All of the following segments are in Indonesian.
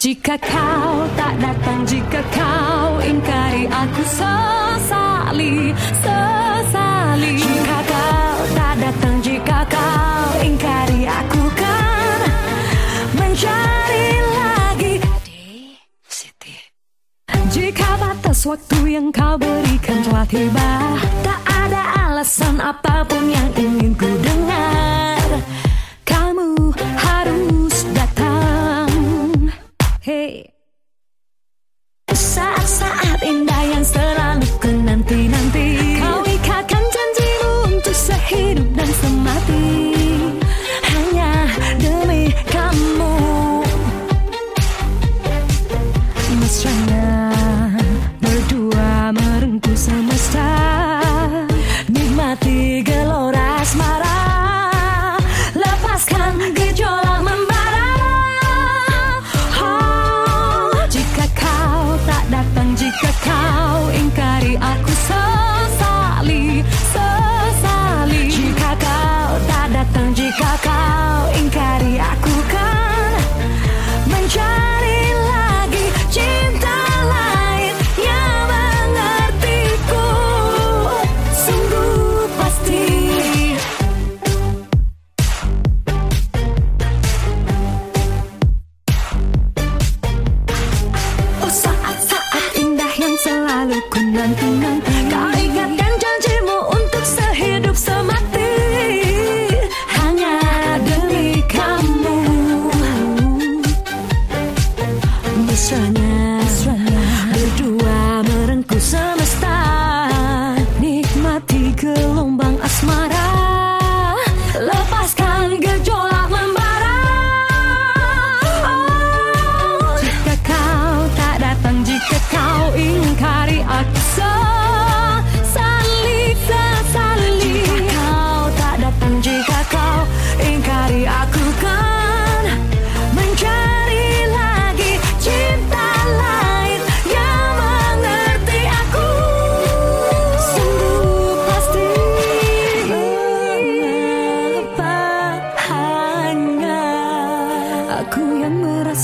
Jika kau tak datang, jika kau ingkari aku sesali, sesali. Jika kau tak datang, jika kau ingkari aku kan mencari lagi. Siti. Jika batas waktu yang kau berikan telah tiba Tak ada alasan apa pun yang ingin ku dengar jika kau ingkari aku kan Mencari lagi cinta lain yang mengertiku. Sungguh pasti. Oh saat-saat indah yang selalu ku nanti-nanti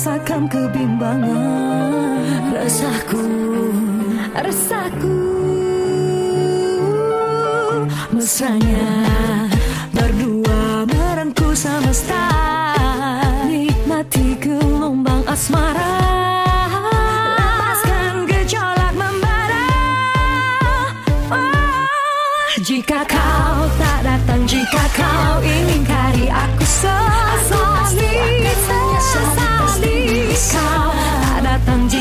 merasakan kebimbangan. Resahku Resahku Mesranya Berdua merengkuh semesta. Nikmati gelombang asmara தஞ்சி